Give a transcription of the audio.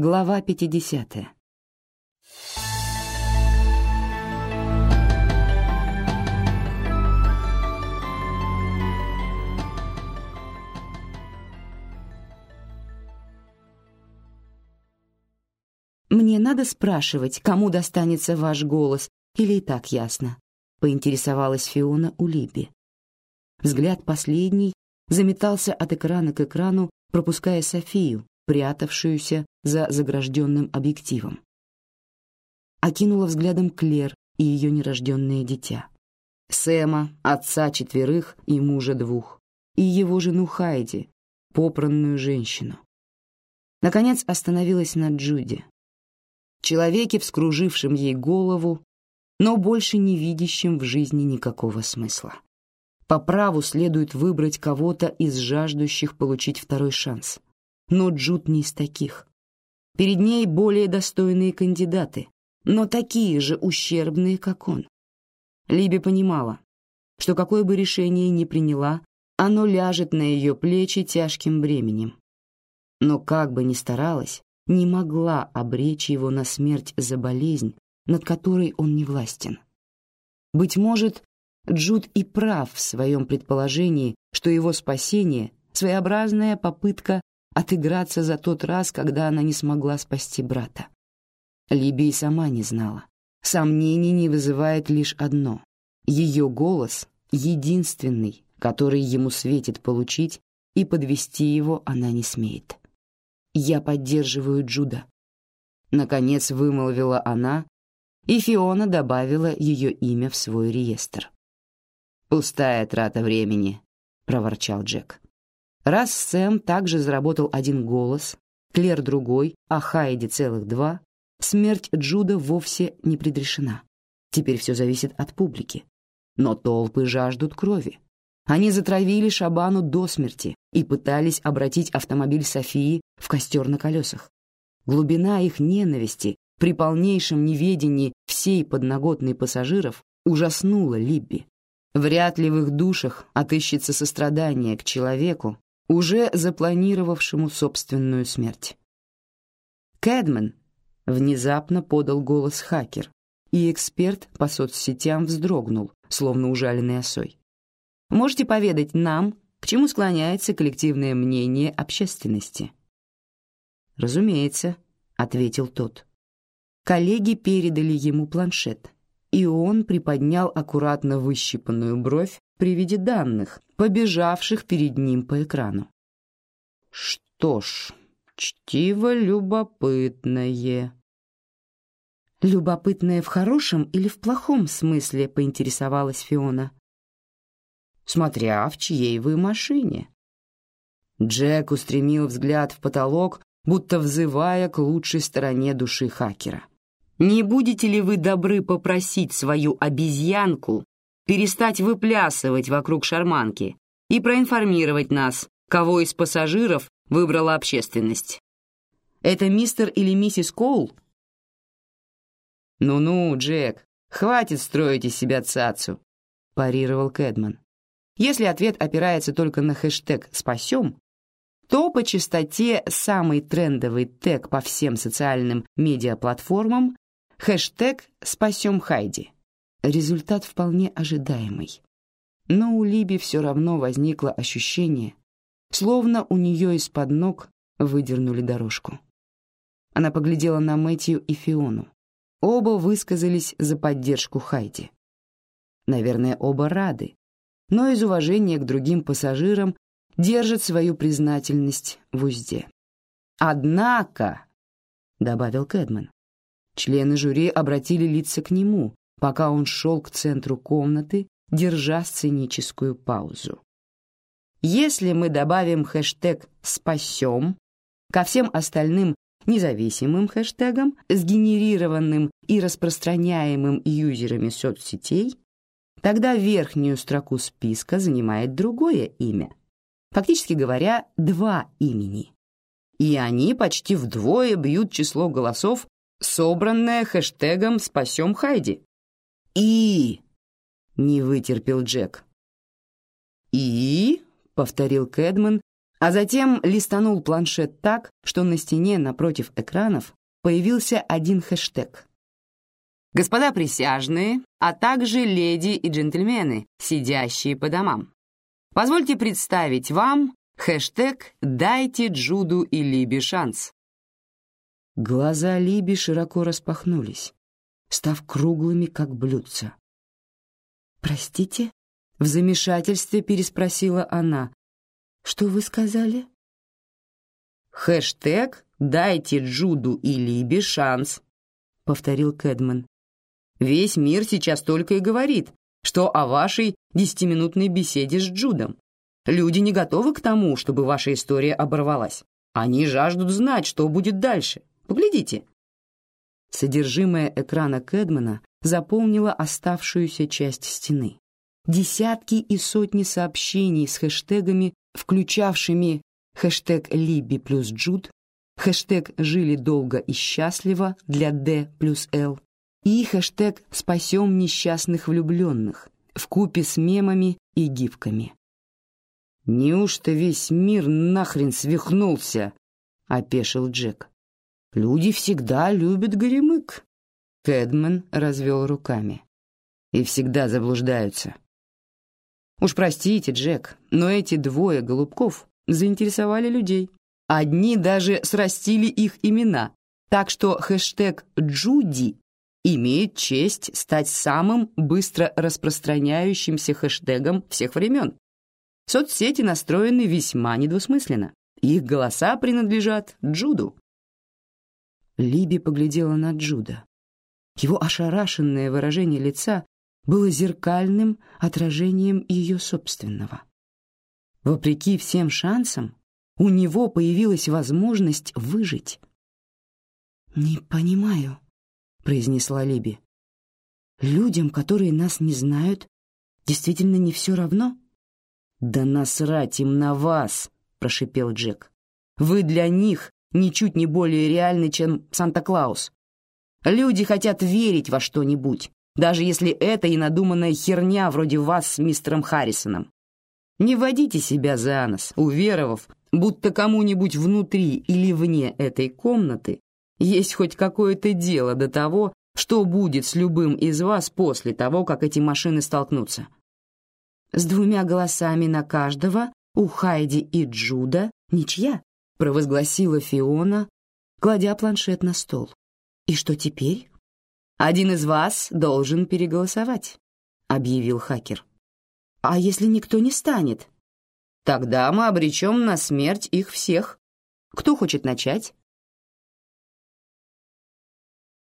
Глава 50. «Мне надо спрашивать, кому достанется ваш голос, или и так ясно?» — поинтересовалась Фиона у Либи. Взгляд последний заметался от экрана к экрану, пропуская Софию, прятавшуюся за загражденным объективом. Окинула взглядом Клер и ее нерожденное дитя. Сэма, отца четверых и мужа двух, и его жену Хайди, попранную женщину. Наконец остановилась на Джуди, человеке, вскружившем ей голову, но больше не видящем в жизни никакого смысла. По праву следует выбрать кого-то из жаждущих получить второй шанс. Но Джуд не из таких. Перед ней более достойные кандидаты, но такие же ущербные, как он. Либи понимала, что какое бы решение ни приняла, оно ляжет на ее плечи тяжким бременем. Но как бы ни старалась, не могла обречь его на смерть за болезнь, над которой он не властен. Быть может, Джуд и прав в своем предположении, что его спасение — своеобразная попытка отыграться за тот раз, когда она не смогла спасти брата. Либи и сама не знала. Сомнений не вызывает лишь одно — ее голос — единственный, который ему светит получить, и подвести его она не смеет. «Я поддерживаю Джуда», — наконец вымолвила она, и Фиона добавила ее имя в свой реестр. «Пустая трата времени», — проворчал Джек. Раз Сэм также заработал один голос, Клер другой, а Хайди целых два, смерть Джуда вовсе не предрешена. Теперь все зависит от публики. Но толпы жаждут крови. Они затравили Шабану до смерти и пытались обратить автомобиль Софии в костер на колесах. Глубина их ненависти при полнейшем неведении всей подноготной пассажиров ужаснула Либби. Вряд ли в их душах отыщется сострадание к человеку, уже запланировавшему собственную смерть. Кэдмен внезапно подал голос хакер, и эксперт по соцсетям вздрогнул, словно ужаленный осой. Можете поведать нам, к чему склоняется коллективное мнение общественности? Разумеется, ответил тот. Коллеги передали ему планшет, и он приподнял аккуратно выщипанную бровь при виде данных, побежавших перед ним по экрану. Что ж, чтиво любопытное. Любопытное в хорошем или в плохом смысле, поинтересовалась Фиона. Смотря в чьей вы машине. Джек устремил взгляд в потолок, будто взывая к лучшей стороне души хакера. «Не будете ли вы добры попросить свою обезьянку перестать выплясывать вокруг шарманки и проинформировать нас, кого из пассажиров выбрала общественность. Это мистер или миссис Коул? «Ну-ну, Джек, хватит строить из себя цацу», — парировал Кэдман. «Если ответ опирается только на хэштег «спасем», то по частоте самый трендовый тег по всем социальным медиаплатформам — хэштег «спасем Хайди». Результат вполне ожидаемый. Но у Либи все равно возникло ощущение, словно у нее из-под ног выдернули дорожку. Она поглядела на Мэтью и Фиону. Оба высказались за поддержку Хайди. Наверное, оба рады, но из уважения к другим пассажирам держат свою признательность в узде. «Однако», — добавил Кэдман, члены жюри обратили лица к нему, пока он шел к центру комнаты, держа сценическую паузу. Если мы добавим хэштег «спасем» ко всем остальным независимым хэштегам, сгенерированным и распространяемым юзерами соцсетей, тогда верхнюю строку списка занимает другое имя. Фактически говоря, два имени. И они почти вдвое бьют число голосов, собранное хэштегом «Спасем Хайди». «И...» — не вытерпел Джек. «И...» — повторил Кэдман, а затем листанул планшет так, что на стене напротив экранов появился один хэштег. «Господа присяжные, а также леди и джентльмены, сидящие по домам, позвольте представить вам хэштег «Дайте Джуду и Либи шанс». Глаза Либи широко распахнулись, став круглыми, как блюдца. «Простите?» — в замешательстве переспросила она. «Что вы сказали?» «Хэштег «Дайте Джуду и Либи шанс», — повторил Кэдман. «Весь мир сейчас только и говорит, что о вашей десятиминутной беседе с Джудом. Люди не готовы к тому, чтобы ваша история оборвалась. Они жаждут знать, что будет дальше. Поглядите». Содержимое экрана Кэдмана заполнило оставшуюся часть стены. Десятки и сотни сообщений с хэштегами, включавшими хэштег «Либи плюс Джуд», хэштег «Жили долго и счастливо» для «Д плюс Л» и хэштег «Спасем несчастных влюбленных» в купе с мемами и гифками. «Неужто весь мир нахрен свихнулся?» — опешил Джек. «Люди всегда любят горемык». Кэдман развел руками. «И всегда заблуждаются». «Уж простите, Джек, но эти двое голубков заинтересовали людей. Одни даже срастили их имена, так что хэштег «Джуди» имеет честь стать самым быстро распространяющимся хэштегом всех времен. Соцсети настроены весьма недвусмысленно. Их голоса принадлежат Джуду. Либи поглядела на Джуда. Его ошарашенное выражение лица было зеркальным отражением ее собственного. Вопреки всем шансам, у него появилась возможность выжить. «Не понимаю», — произнесла Либи. «Людям, которые нас не знают, действительно не все равно?» «Да насрать им на вас!» — прошипел Джек. «Вы для них ничуть не более реальны, чем Санта-Клаус. Люди хотят верить во что-нибудь, даже если это и надуманная херня вроде вас с мистером Харрисоном. Не вводите себя за нос, уверовав, будто кому-нибудь внутри или вне этой комнаты есть хоть какое-то дело до того, что будет с любым из вас после того, как эти машины столкнутся. С двумя голосами на каждого у Хайди и Джуда ничья, провозгласила Фиона, кладя планшет на стол. И что теперь? Один из вас должен переголосовать, объявил хакер. А если никто не станет? Тогда мы обречем на смерть их всех. Кто хочет начать?